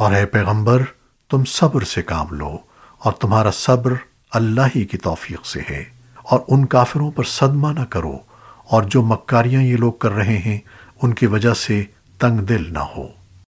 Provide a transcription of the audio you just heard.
اور اے پیغمبر، تم صبر سے کام لو اور تمہارا صبر اللہ ہی کی توفیق سے ہے اور ان کافروں پر صدمہ نہ کرو اور جو مکاریاں یہ لوگ کر رہے ہیں، ان کی وجہ سے تنگ دل نہ ہو۔